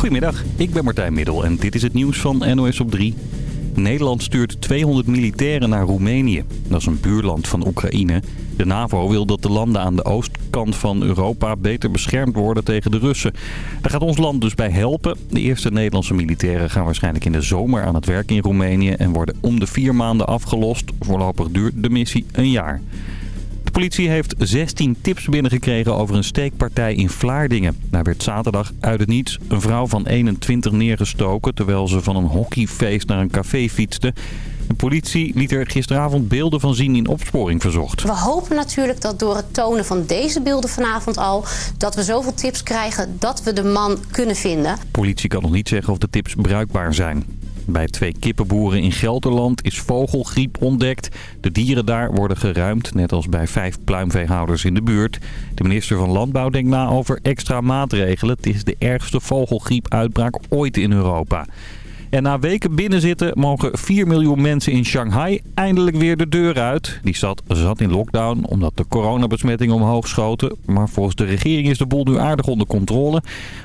Goedemiddag, ik ben Martijn Middel en dit is het nieuws van NOS op 3. Nederland stuurt 200 militairen naar Roemenië. Dat is een buurland van Oekraïne. De NAVO wil dat de landen aan de oostkant van Europa beter beschermd worden tegen de Russen. Daar gaat ons land dus bij helpen. De eerste Nederlandse militairen gaan waarschijnlijk in de zomer aan het werk in Roemenië... en worden om de vier maanden afgelost. Voorlopig duurt de missie een jaar. De politie heeft 16 tips binnengekregen over een steekpartij in Vlaardingen. Daar werd zaterdag uit het niets een vrouw van 21 neergestoken... terwijl ze van een hockeyfeest naar een café fietste. De politie liet er gisteravond beelden van zien in opsporing verzocht. We hopen natuurlijk dat door het tonen van deze beelden vanavond al... dat we zoveel tips krijgen dat we de man kunnen vinden. Politie kan nog niet zeggen of de tips bruikbaar zijn. Bij twee kippenboeren in Gelderland is vogelgriep ontdekt. De dieren daar worden geruimd, net als bij vijf pluimveehouders in de buurt. De minister van Landbouw denkt na over extra maatregelen. Het is de ergste vogelgriepuitbraak ooit in Europa. En na weken binnenzitten mogen 4 miljoen mensen in Shanghai eindelijk weer de deur uit. Die stad zat in lockdown omdat de coronabesmettingen omhoog schoten. Maar volgens de regering is de boel nu aardig onder controle.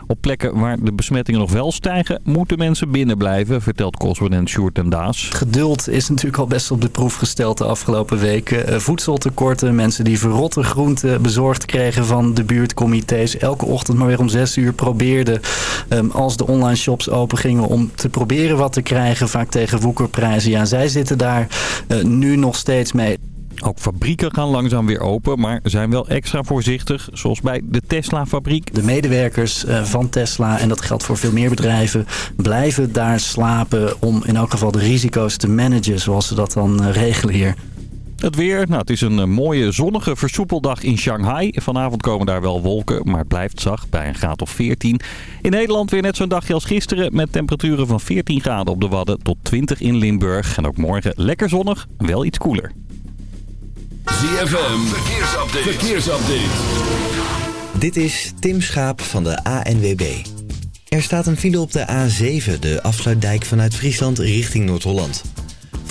Op plekken waar de besmettingen nog wel stijgen, moeten mensen binnen blijven, vertelt correspondent Sjoerd en Daas. Geduld is natuurlijk al best op de proef gesteld de afgelopen weken. Uh, voedseltekorten, mensen die verrotte groenten bezorgd kregen van de buurtcomité's. Elke ochtend maar weer om 6 uur probeerden um, als de online shops open gingen om te proberen wat te krijgen, vaak tegen woekerprijzen. Ja, zij zitten daar uh, nu nog steeds mee. Ook fabrieken gaan langzaam weer open, maar zijn wel extra voorzichtig, zoals bij de Tesla-fabriek. De medewerkers uh, van Tesla, en dat geldt voor veel meer bedrijven, blijven daar slapen om in elk geval de risico's te managen, zoals ze dat dan uh, regelen hier. Het weer, nou, het is een mooie zonnige versoepeldag in Shanghai. Vanavond komen daar wel wolken, maar het blijft zacht bij een graad of 14. In Nederland weer net zo'n dagje als gisteren met temperaturen van 14 graden op de Wadden tot 20 in Limburg. En ook morgen lekker zonnig, wel iets koeler. ZFM, verkeersupdate. verkeersupdate. Dit is Tim Schaap van de ANWB. Er staat een file op de A7, de afsluitdijk vanuit Friesland richting Noord-Holland.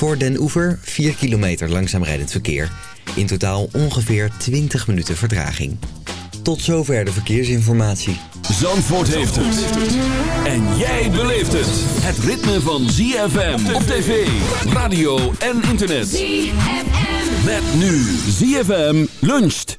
Voor Den Oever 4 kilometer langzaam rijdend verkeer. In totaal ongeveer 20 minuten vertraging. Tot zover de verkeersinformatie. Zandvoort heeft het. En jij beleeft het. Het ritme van ZFM op tv, radio en internet. ZFM. Met nu ZFM luncht.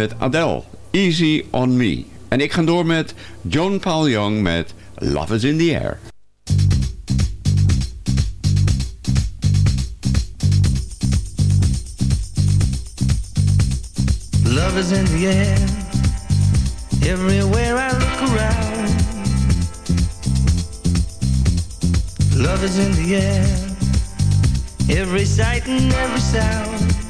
Met Adele, Easy on Me. En ik ga door met John Paul Young met Love is in the Air. Love is in the air. Everywhere I look around. Love is in the air. Every sight and every sound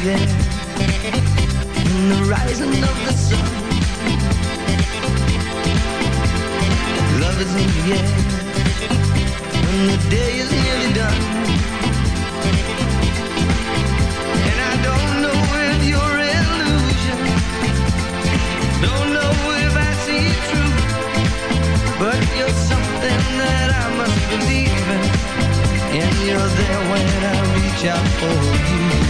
In the In the rising of the sun. Love is in the air. When the day is nearly done. And I don't know if you're illusion. Don't know if I see it But you're something that I must believe in. And you're there when I reach out for you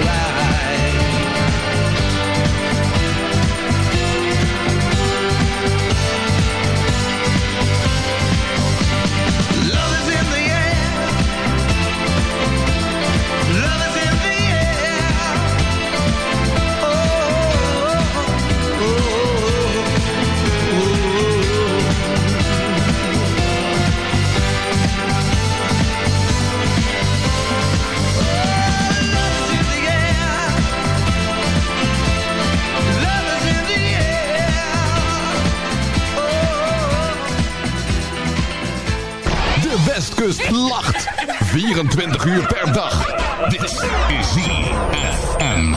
Westkust lacht. 24 uur per dag. Dit is ZFM.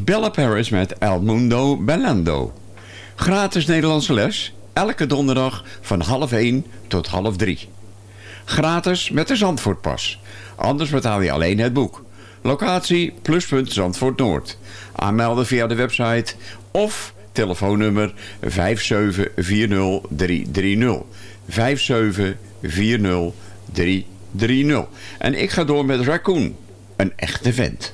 Bella Paris met El Mundo Bellando. Gratis Nederlandse les, elke donderdag van half 1 tot half 3. Gratis met de Zandvoortpas. Anders betaal je alleen het boek. Locatie Pluspunt Zandvoort Noord. Aanmelden via de website of telefoonnummer 5740330. 5740330. En ik ga door met Raccoon, een echte vent.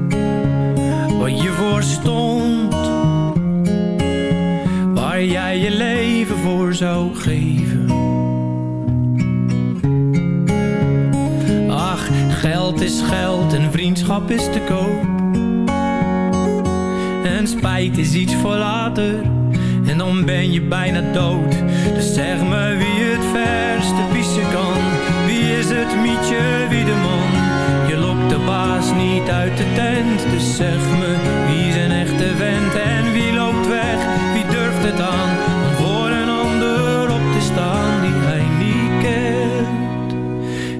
Wat je voor stond, waar jij je leven voor zou geven. Ach, geld is geld en vriendschap is te koop. En spijt is iets voor later, en dan ben je bijna dood. Dus zeg me wie het verste pissen kan wie is het mietje, wie de man? Baas niet uit de tent. Dus zeg me, wie een echte vent En wie loopt weg, wie durft het aan Om voor een ander op te staan Die hij niet kent?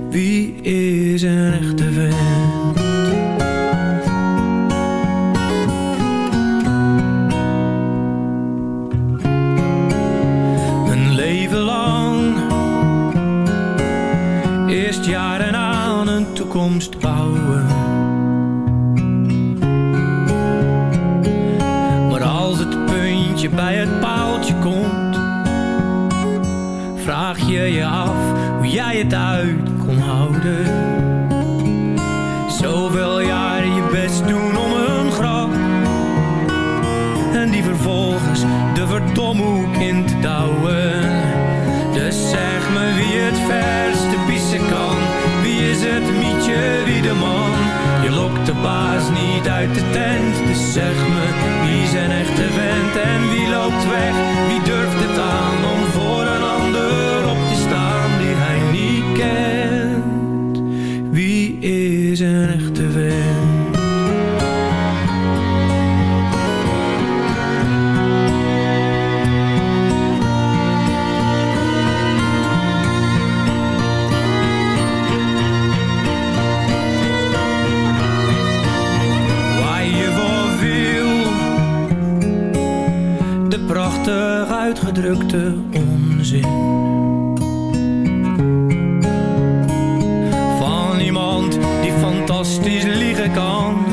Wie is een echte vent? Een leven lang. Eerst jaren aan een toekomst uit kon houden. Zoveel jaren je best doen om een grap. En die vervolgens de verdomhoek in te douwen. Dus zeg me wie het verste pissen kan. Wie is het mietje, wie de man? Je lokt de baas niet uit de tent. Dus zeg me wie een echte vent En wie loopt weg, prachtig uitgedrukte onzin. Van iemand die fantastisch liegen kan.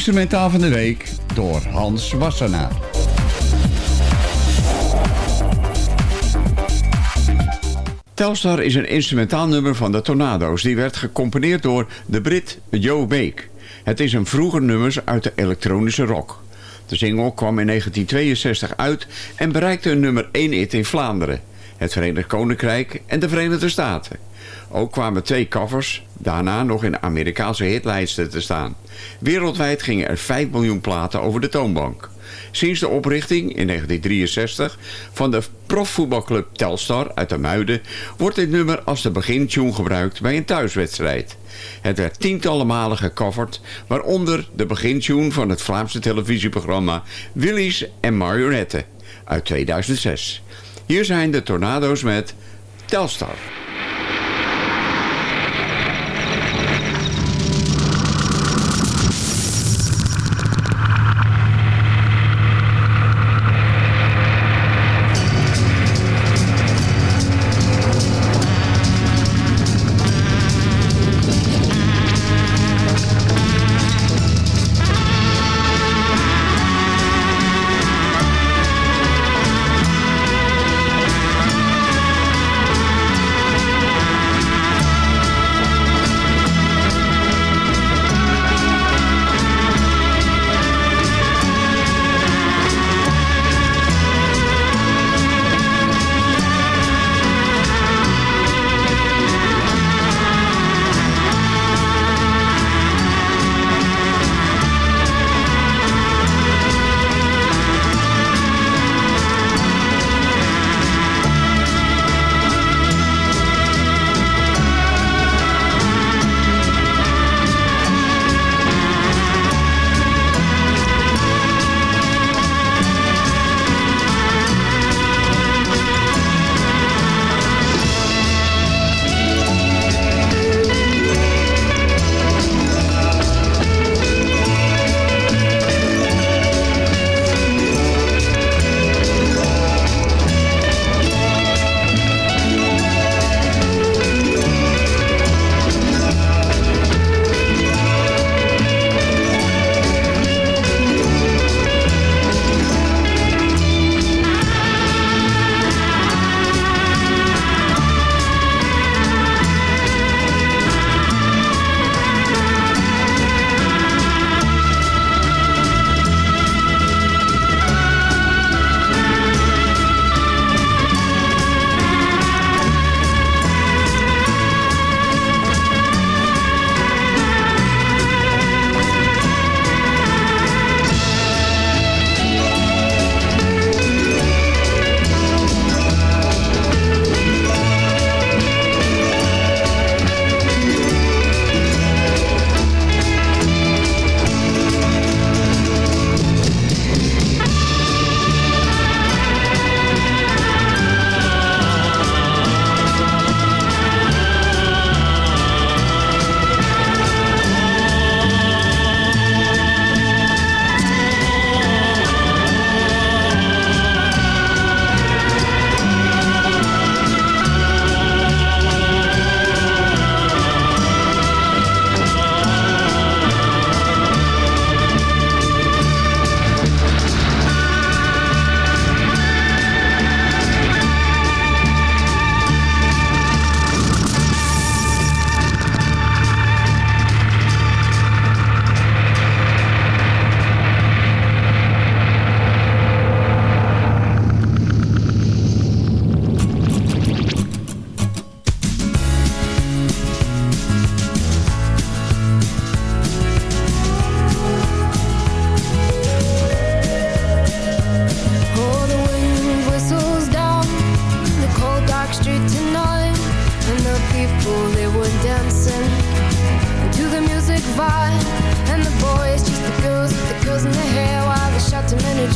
Instrumentaal van de week door Hans Wassenaar. Telstar is een instrumentaal nummer van de Tornado's. Die werd gecomponeerd door de Brit Joe Beek. Het is een vroeger nummer uit de elektronische rock. De single kwam in 1962 uit en bereikte een nummer 1 hit in Vlaanderen. het Verenigd Koninkrijk en de Verenigde Staten. Ook kwamen twee covers daarna nog in Amerikaanse hitlijsten te staan. Wereldwijd gingen er 5 miljoen platen over de toonbank. Sinds de oprichting in 1963 van de profvoetbalclub Telstar uit de Muiden... wordt dit nummer als de begintune gebruikt bij een thuiswedstrijd. Het werd tientallen malen gecoverd, waaronder de begintune van het Vlaamse televisieprogramma Willy's en Marionetten uit 2006. Hier zijn de Tornado's met Telstar.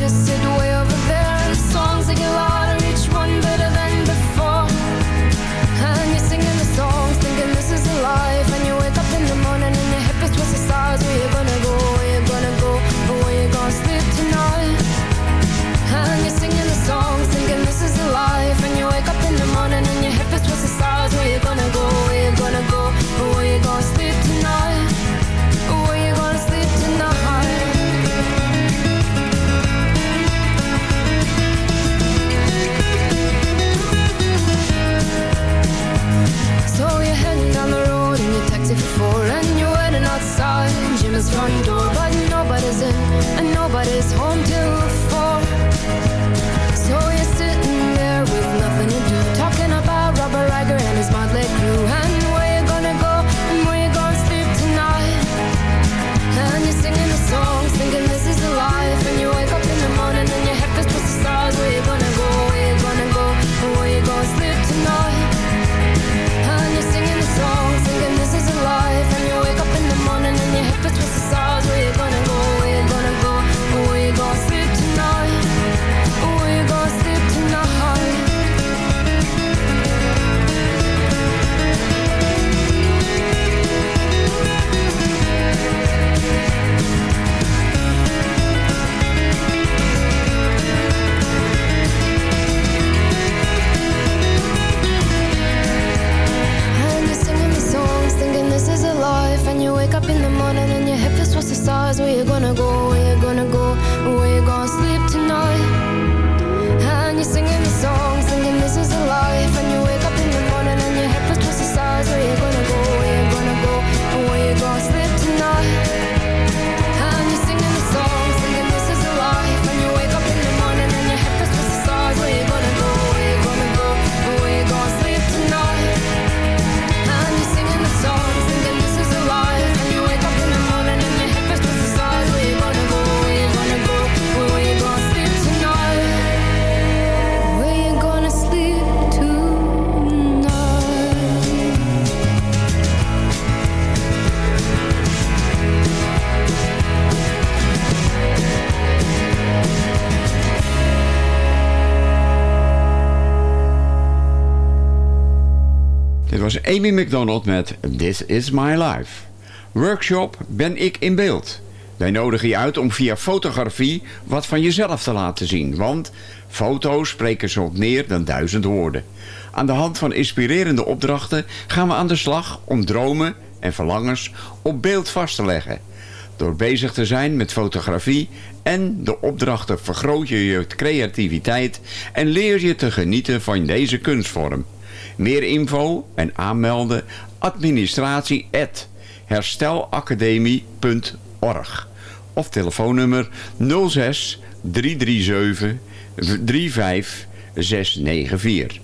just sit away Amy McDonald met This Is My Life. Workshop Ben ik in beeld. Wij nodigen je uit om via fotografie wat van jezelf te laten zien. Want foto's spreken soms meer dan duizend woorden. Aan de hand van inspirerende opdrachten gaan we aan de slag om dromen en verlangens op beeld vast te leggen. Door bezig te zijn met fotografie en de opdrachten vergroot je je creativiteit en leer je te genieten van deze kunstvorm. Meer info en aanmelden administratie at herstelacademie.org of telefoonnummer 06 337 35 694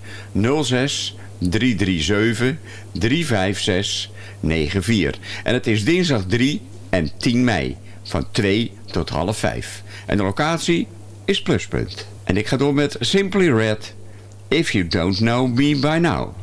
06 337 356 94 en het is dinsdag 3 en 10 mei van 2 tot half 5 en de locatie is Pluspunt. En ik ga door met Simply Red If You Don't Know Me By Now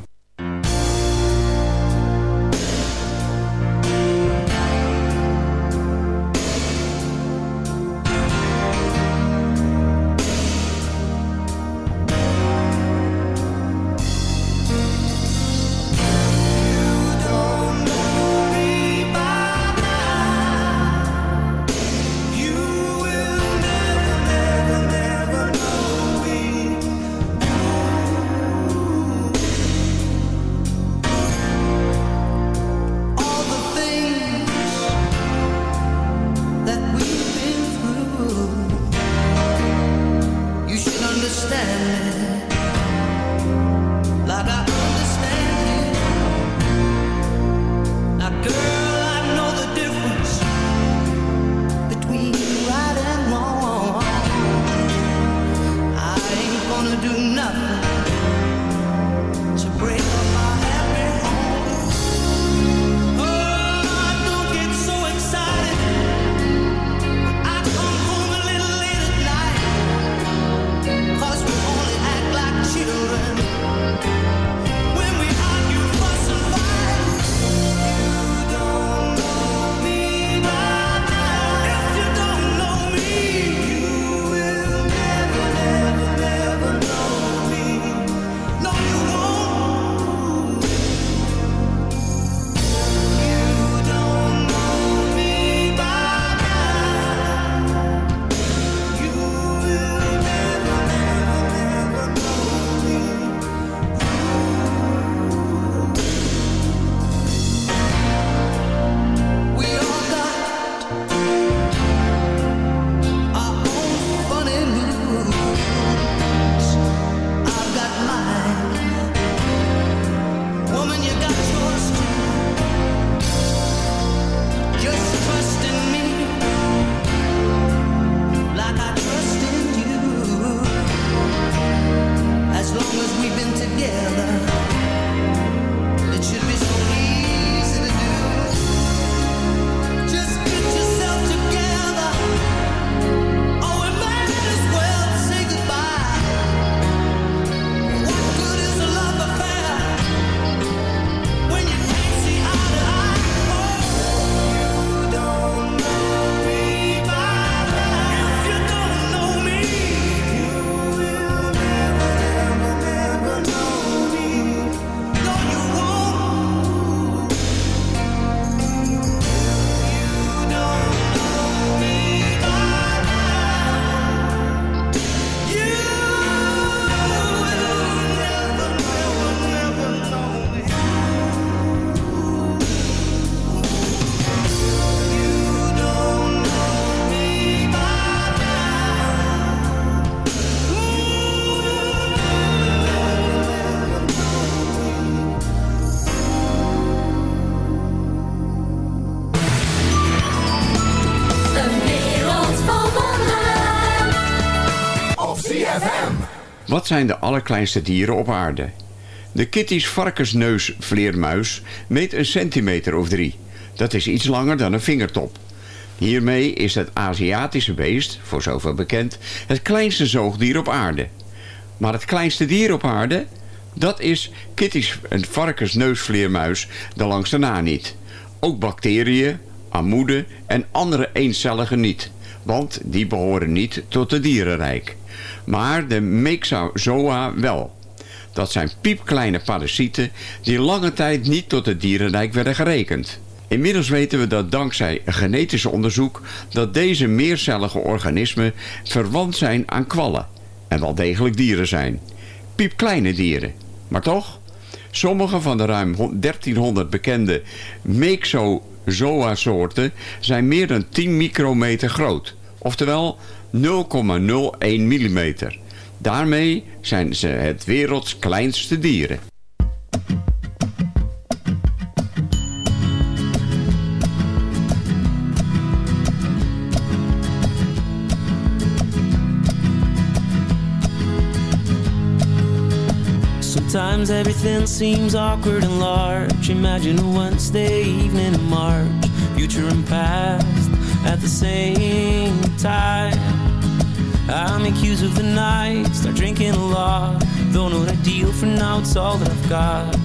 you got Wat zijn de allerkleinste dieren op aarde? De Kitty's varkensneusvleermuis meet een centimeter of drie. Dat is iets langer dan een vingertop. Hiermee is het Aziatische beest, voor zover bekend, het kleinste zoogdier op aarde. Maar het kleinste dier op aarde, dat is Kitty's varkensneusvleermuis de langste na niet. Ook bacteriën, armoede en andere eencelligen niet, want die behoren niet tot het dierenrijk. Maar de Mexozoa wel. Dat zijn piepkleine parasieten die lange tijd niet tot het dierenrijk werden gerekend. Inmiddels weten we dat dankzij genetisch onderzoek dat deze meercellige organismen verwant zijn aan kwallen en wel degelijk dieren zijn. Piepkleine dieren, maar toch? Sommige van de ruim 1300 bekende Mexozoa-soorten zijn meer dan 10 micrometer groot, oftewel 0,01 mm. Daarmee zijn ze het werelds kleinste dieren. Sometimes everything seems awkward and large. Imagine a Wednesday evening in March, future and past at the same time. I make use of the night, start drinking a lot. Don't know what I deal for now, it's all that I've got.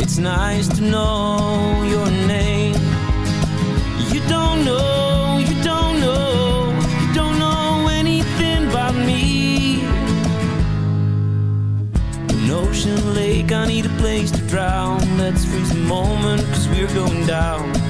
It's nice to know your name. You don't know, you don't know, you don't know anything about me. An ocean lake, I need a place to drown. Let's freeze a moment, cause we're going down.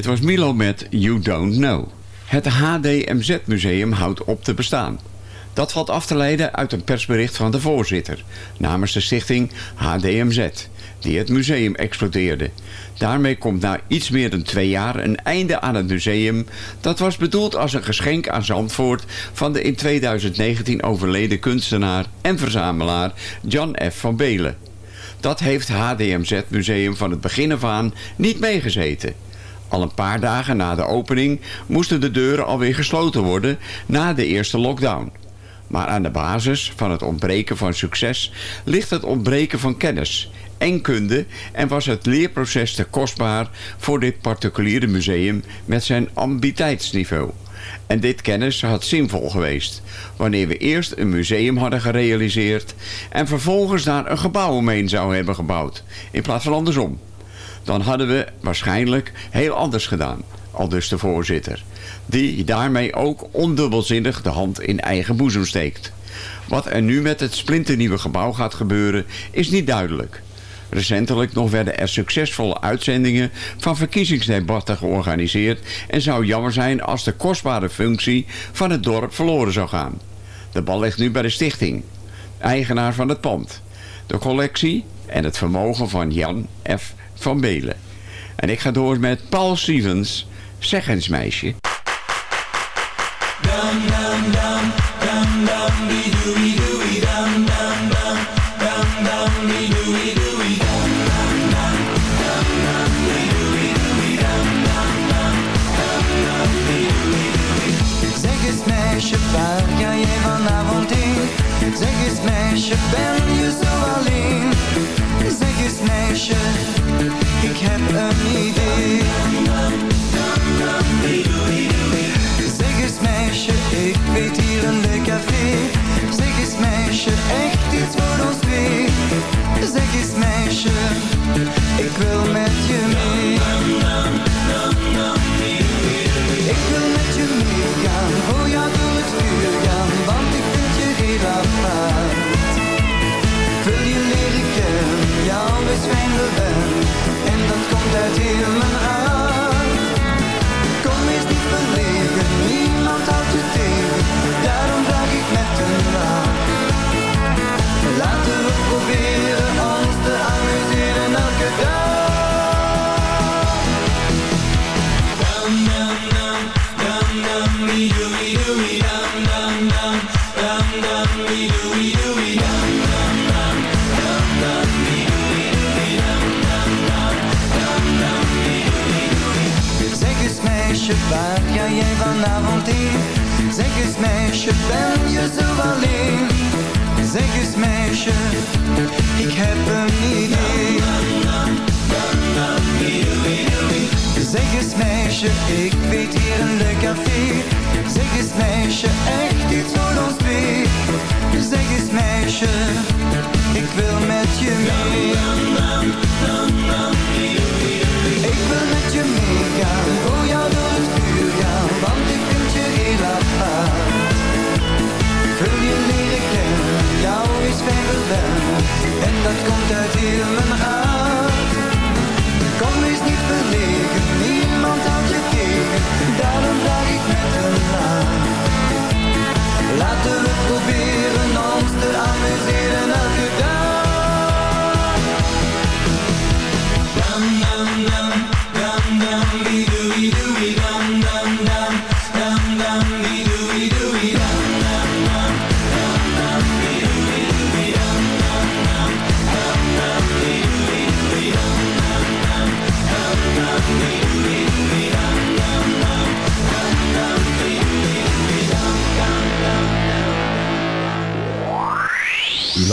Dit was Milo met You Don't Know. Het HDMZ Museum houdt op te bestaan. Dat valt af te leiden uit een persbericht van de voorzitter... namens de stichting HDMZ, die het museum exploiteerde. Daarmee komt na iets meer dan twee jaar een einde aan het museum... dat was bedoeld als een geschenk aan Zandvoort... van de in 2019 overleden kunstenaar en verzamelaar Jan F. van Belen. Dat heeft HDMZ Museum van het begin af aan niet meegezeten... Al een paar dagen na de opening moesten de deuren alweer gesloten worden na de eerste lockdown. Maar aan de basis van het ontbreken van succes ligt het ontbreken van kennis en kunde en was het leerproces te kostbaar voor dit particuliere museum met zijn ambiteitsniveau. En dit kennis had zinvol geweest, wanneer we eerst een museum hadden gerealiseerd en vervolgens daar een gebouw omheen zouden hebben gebouwd, in plaats van andersom dan hadden we waarschijnlijk heel anders gedaan. Al dus de voorzitter. Die daarmee ook ondubbelzinnig de hand in eigen boezem steekt. Wat er nu met het splinternieuwe gebouw gaat gebeuren is niet duidelijk. Recentelijk nog werden er succesvolle uitzendingen van verkiezingsdebatten georganiseerd en zou jammer zijn als de kostbare functie van het dorp verloren zou gaan. De bal ligt nu bij de stichting, eigenaar van het pand, de collectie en het vermogen van Jan F. van Belen. En ik ga door met Paul Stevens, Zeggensmeisje. dum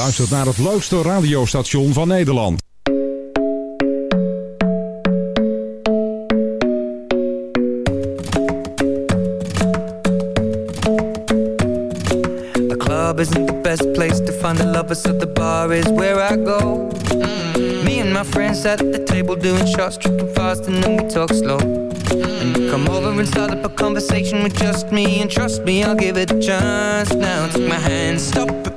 luistert naar het leukste radiostation van Nederland. The club isn't the best place to find the lovers, so the bar is where I go. Me and my friends at the table doing shots, tripping fast, and then we talk slow. And you come over and start up a conversation with just me, and trust me, I'll give it a chance. Now take my hand, stop it,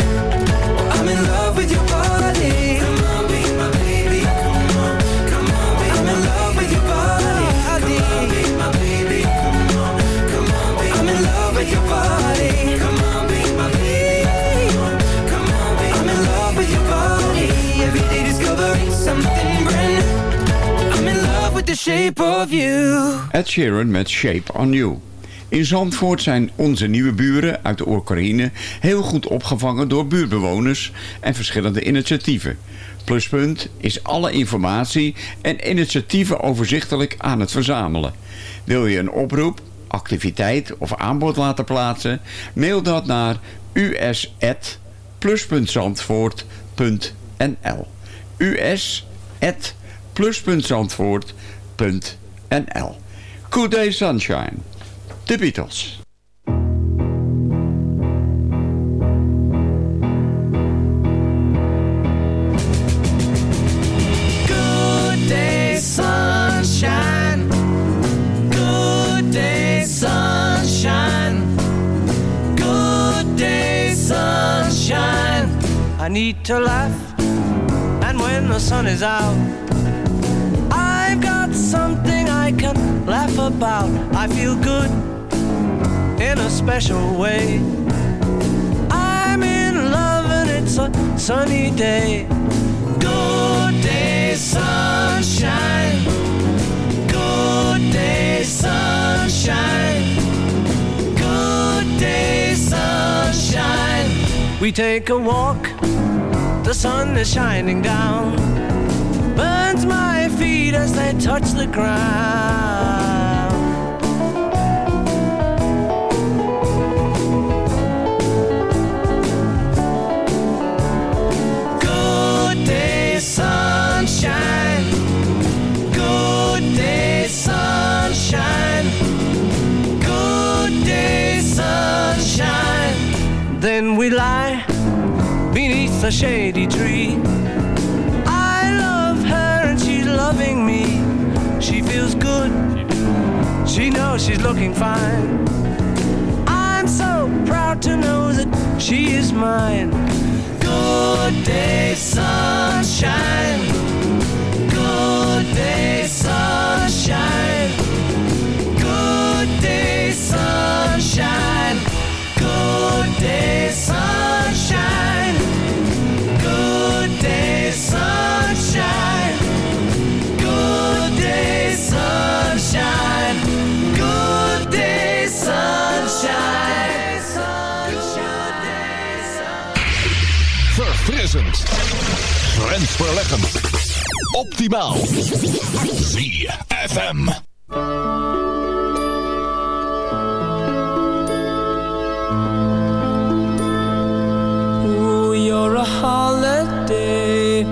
Ed Sheeran met Shape on You. In Zandvoort zijn onze nieuwe buren uit de Oekraïne heel goed opgevangen door buurtbewoners en verschillende initiatieven. Pluspunt is alle informatie en initiatieven overzichtelijk aan het verzamelen. Wil je een oproep, activiteit of aanbod laten plaatsen? Mail dat naar us@plus.zandvoort.nl us@plus.zandvoort.nl Good Day Sunshine The Beatles. Good day, sunshine. Good day, sunshine. Good day, sunshine. I need to laugh, and when the sun is out, I've got something I can laugh about. I feel good special way. I'm in love, and it's a sunny day. Good day, sunshine. Good day, sunshine. Good day, sunshine. We take a walk, the sun is shining down, burns my feet as they touch the ground. Fine. I'm so proud to know that she is mine. Good day, sunshine. verleggen. Optimaal. ZFM. Ooh, you're a holiday.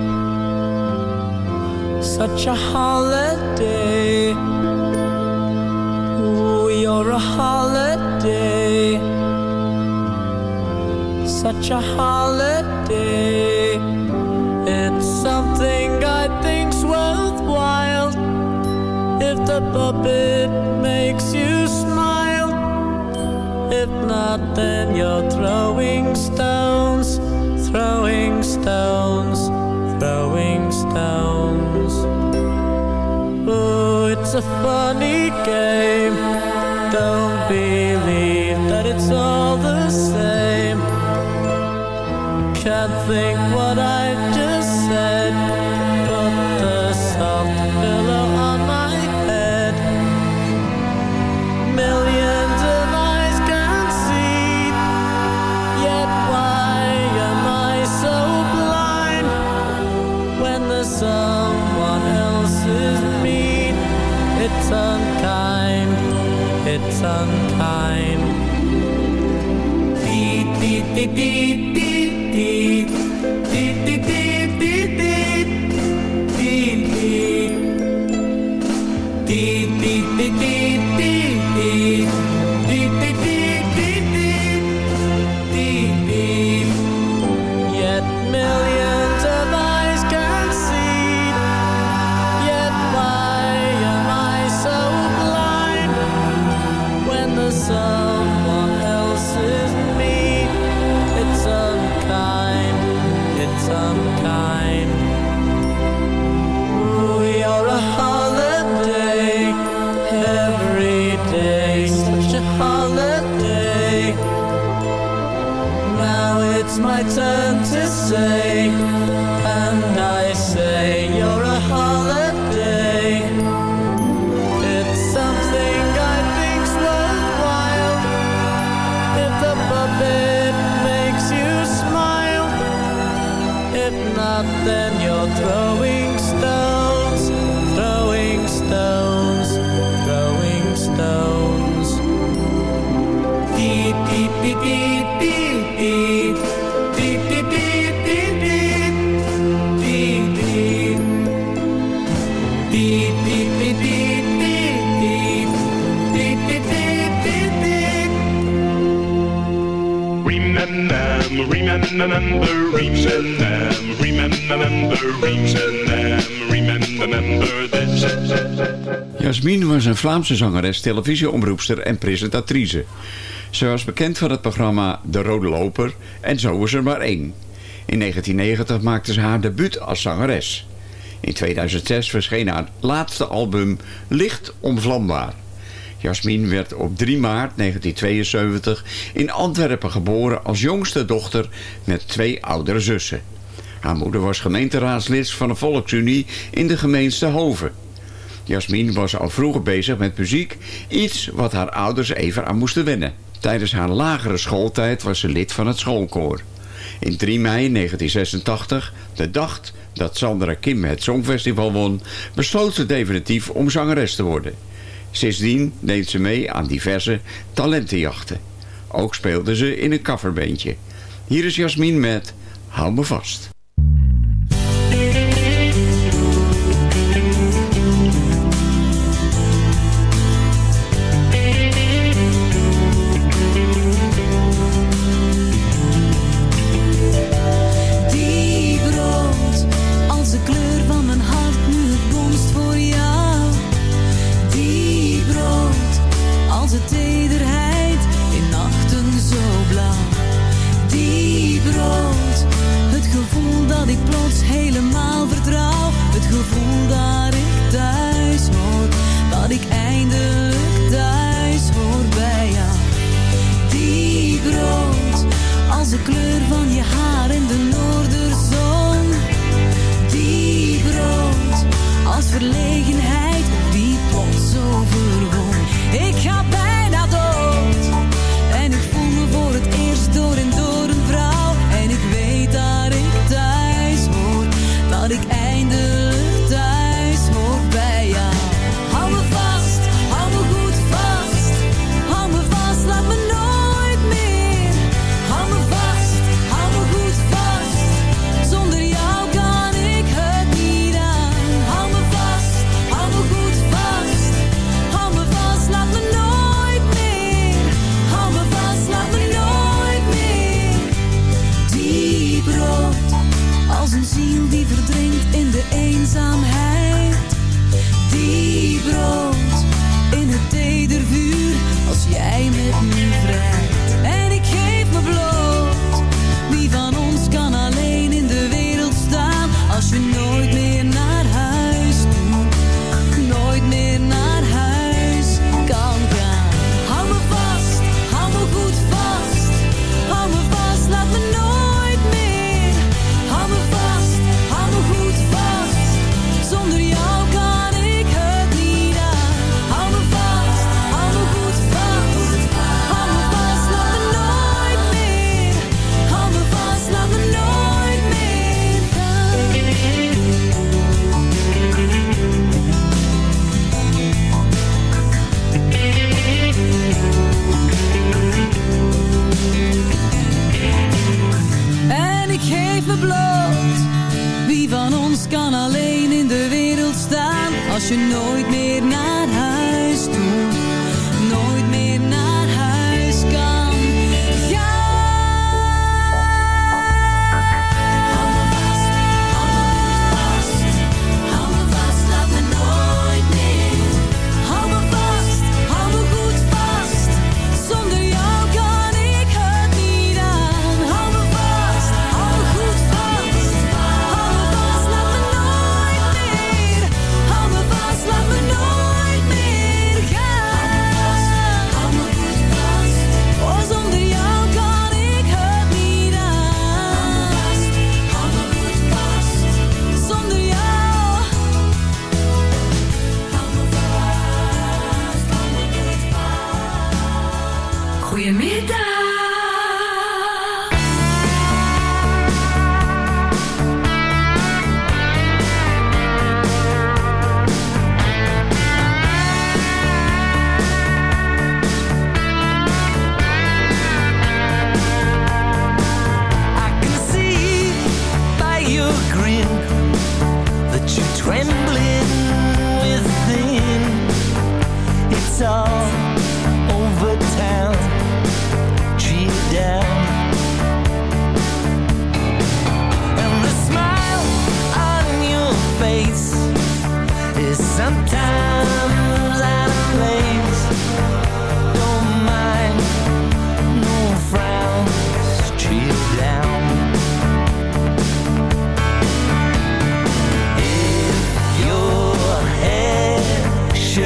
Such a holiday. Ooh, you're a holiday. Such a holiday. The puppet makes you smile. If not, then you're throwing stones, throwing stones, throwing stones. Oh, it's a funny game. Don't believe that it's all the same. Can't think what I just Pipi Jasmine was een Vlaamse zangeres, televisieomroepster en presentatrice. Ze was bekend van het programma De Rode Loper en Zo is er maar één. In 1990 maakte ze haar debuut als zangeres. In 2006 verscheen haar laatste album Licht Onvlambaar. Jasmine werd op 3 maart 1972 in Antwerpen geboren als jongste dochter met twee oudere zussen. Haar moeder was gemeenteraadslid van de Volksunie in de gemeente Hoven. Jasmine was al vroeger bezig met muziek, iets wat haar ouders even aan moesten wennen. Tijdens haar lagere schooltijd was ze lid van het schoolkoor. In 3 mei 1986, de dag dat Sandra Kim het Songfestival won, besloot ze definitief om zangeres te worden. Sindsdien deed ze mee aan diverse talentenjachten. Ook speelde ze in een coverbeentje. Hier is Jasmine met Hou me vast. Je nooit meer naar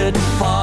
headed fall.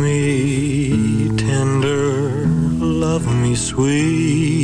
Me tender, love me sweet,